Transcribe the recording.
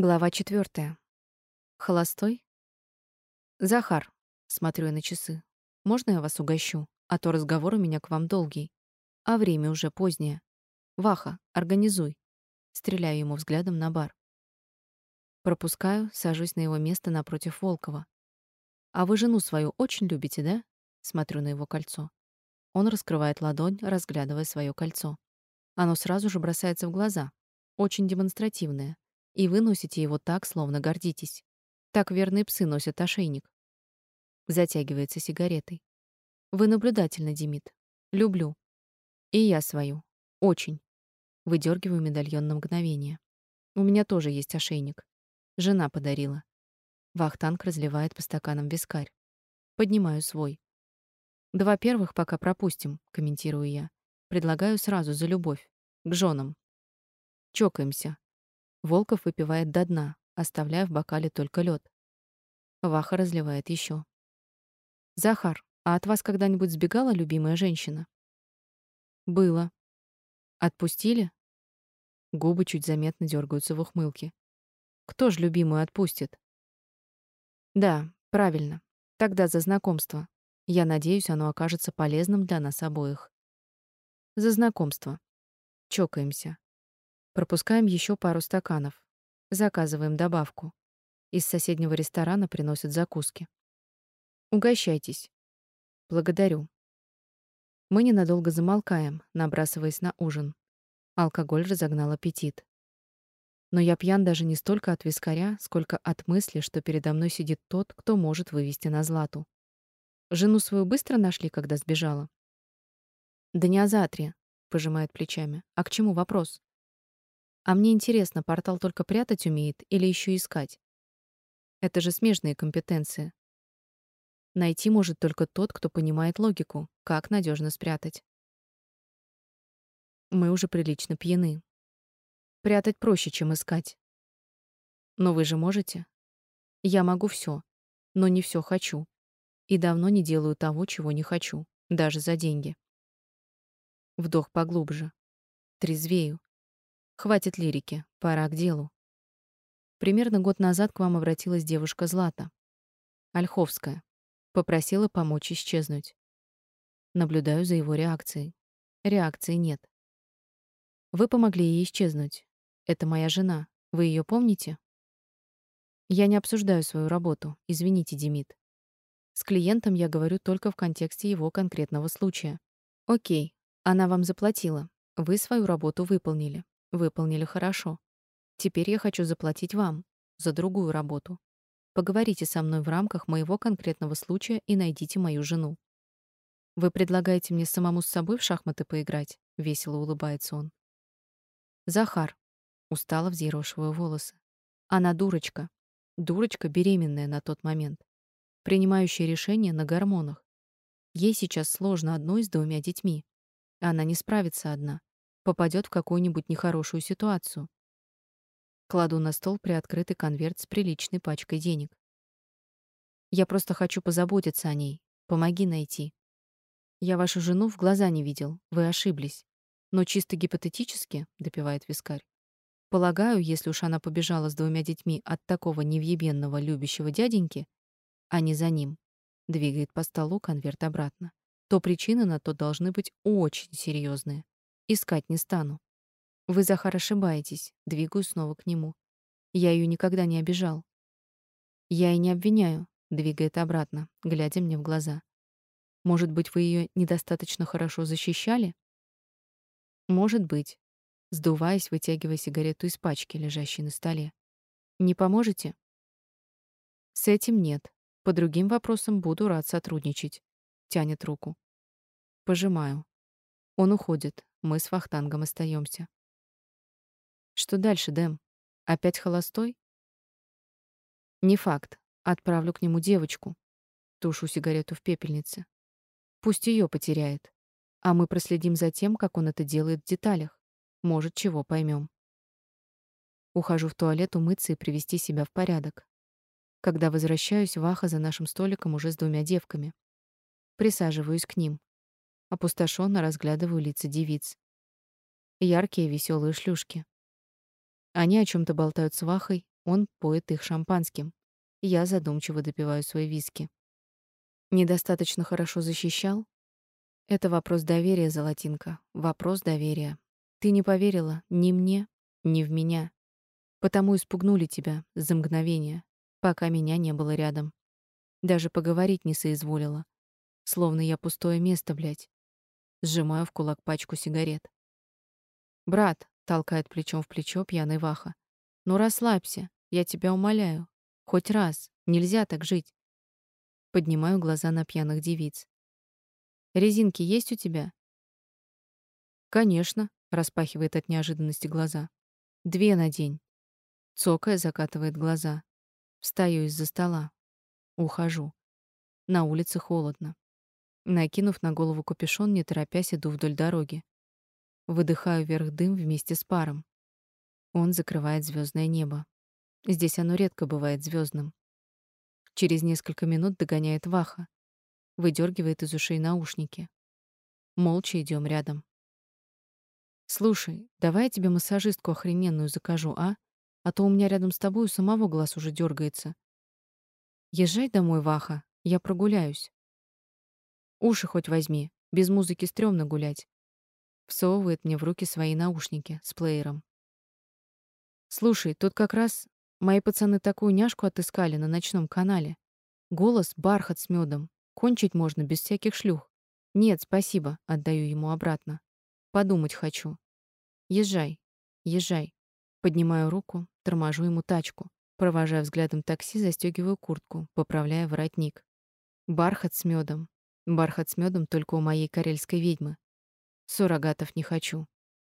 Глава четвертая. Холостой? Захар, смотрю я на часы. Можно я вас угощу? А то разговор у меня к вам долгий. А время уже позднее. Ваха, организуй. Стреляю ему взглядом на бар. Пропускаю, сажусь на его место напротив Волкова. А вы жену свою очень любите, да? Смотрю на его кольцо. Он раскрывает ладонь, разглядывая свое кольцо. Оно сразу же бросается в глаза. Очень демонстративное и вы носите его так, словно гордитесь. Так верные псы носят ошейник. Затягивается сигаретой. Вы наблюдательны, Демид. Люблю. И я свою. Очень. Выдергиваю медальон на мгновение. У меня тоже есть ошейник. Жена подарила. Вахтанг разливает по стаканам вискарь. Поднимаю свой. Два первых пока пропустим, комментирую я. Предлагаю сразу за любовь. К женам. Чокаемся. Волков выпивает до дна, оставляя в бокале только лед. Ваха разливает еще. Захар, а от вас когда-нибудь сбегала любимая женщина? Было. Отпустили? Губы чуть заметно дергаются в ухмылке. Кто ж любимую отпустит? Да, правильно. Тогда за знакомство. Я надеюсь, оно окажется полезным для нас обоих. За знакомство. Чокаемся. Пропускаем еще пару стаканов. Заказываем добавку. Из соседнего ресторана приносят закуски. Угощайтесь. Благодарю. Мы ненадолго замолкаем, набрасываясь на ужин. Алкоголь разогнал аппетит. Но я пьян даже не столько от вискаря, сколько от мысли, что передо мной сидит тот, кто может вывести на Злату. Жену свою быстро нашли, когда сбежала? Да не Азатрия, пожимает плечами. А к чему вопрос? А мне интересно, портал только прятать умеет или еще искать? Это же смежные компетенции. Найти может только тот, кто понимает логику, как надежно спрятать. Мы уже прилично пьяны. Прятать проще, чем искать. Но вы же можете. Я могу все, но не все хочу. И давно не делаю того, чего не хочу, даже за деньги. Вдох поглубже. Трезвею. Хватит лирики, пора к делу. Примерно год назад к вам обратилась девушка Злата. Ольховская. Попросила помочь исчезнуть. Наблюдаю за его реакцией. Реакции нет. Вы помогли ей исчезнуть. Это моя жена. Вы ее помните? Я не обсуждаю свою работу. Извините, Демид. С клиентом я говорю только в контексте его конкретного случая. О'кей. Она вам заплатила. Вы свою работу выполнили. Выполнили хорошо. Теперь я хочу заплатить вам за другую работу. Поговорите со мной в рамках моего конкретного случая и найдите мою жену. Вы предлагаете мне самому с собой в шахматы поиграть? Весело улыбается он. Захар устало взъерошиваю волосы. Она дурочка. Дурочка беременная на тот момент, принимающая решения на гормонах. Ей сейчас сложно одной с двумя детьми. Она не справится одна попадет в какую-нибудь нехорошую ситуацию. Кладу на стол приоткрытый конверт с приличной пачкой денег. Я просто хочу позаботиться о ней. Помоги найти. Я вашу жену в глаза не видел. Вы ошиблись. Но чисто гипотетически, допивает вискарь. Полагаю, если уж она побежала с двумя детьми от такого невъебенного любящего дяденьки, а не за ним, двигает по столу конверт обратно, то причины на то должны быть очень серьезные. Искать не стану. Вы, Захар, ошибаетесь. Двигаю снова к нему. Я ее никогда не обижал. Я и не обвиняю, двигает обратно, глядя мне в глаза. Может быть, вы ее недостаточно хорошо защищали? Может быть. Сдуваясь, вытягивая сигарету из пачки, лежащей на столе. Не поможете? С этим нет. По другим вопросам буду рад сотрудничать. Тянет руку. Пожимаю. Он уходит. Мы с Вахтангом остаемся. Что дальше, Дэм? Опять холостой? Не факт. Отправлю к нему девочку. Тушу сигарету в пепельнице. Пусть ее потеряет. А мы проследим за тем, как он это делает в деталях. Может, чего поймем. Ухожу в туалет умыться и привести себя в порядок. Когда возвращаюсь, Ваха за нашим столиком уже с двумя девками. Присаживаюсь к ним. Опустошенно разглядываю лица девиц. Яркие, веселые шлюшки. Они о чем то болтают с Вахой, Он поет их шампанским. Я задумчиво допиваю свой виски. Недостаточно хорошо защищал? Это вопрос доверия, Золотинка. Вопрос доверия. Ты не поверила ни мне, ни в меня. Потому испугнули тебя за мгновение, пока меня не было рядом. Даже поговорить не соизволила. Словно я пустое место, блядь. Сжимаю в кулак пачку сигарет. «Брат», — толкает плечом в плечо пьяный Ваха. «Ну расслабься, я тебя умоляю. Хоть раз. Нельзя так жить». Поднимаю глаза на пьяных девиц. «Резинки есть у тебя?» «Конечно», — распахивает от неожиданности глаза. «Две на день». Цокая закатывает глаза. Встаю из-за стола. Ухожу. На улице холодно. Накинув на голову капюшон, не торопясь, иду вдоль дороги. Выдыхаю вверх дым вместе с паром. Он закрывает звездное небо. Здесь оно редко бывает звездным. Через несколько минут догоняет Ваха. Выдергивает из ушей наушники. Молча идем рядом. «Слушай, давай я тебе массажистку охрененную закажу, а? А то у меня рядом с тобой у самого глаз уже дергается. Езжай домой, Ваха, я прогуляюсь. Уши хоть возьми, без музыки стрёмно гулять. Всовывает мне в руки свои наушники с плеером. Слушай, тут как раз мои пацаны такую няшку отыскали на ночном канале. Голос бархат с медом. Кончить можно без всяких шлюх. Нет, спасибо, отдаю ему обратно. Подумать хочу. Езжай. Езжай. Поднимаю руку, торможу ему тачку. Провожая взглядом такси, застегиваю куртку, поправляя воротник. Бархат с медом. Бархат с медом только у моей карельской ведьмы. Суррогатов не хочу.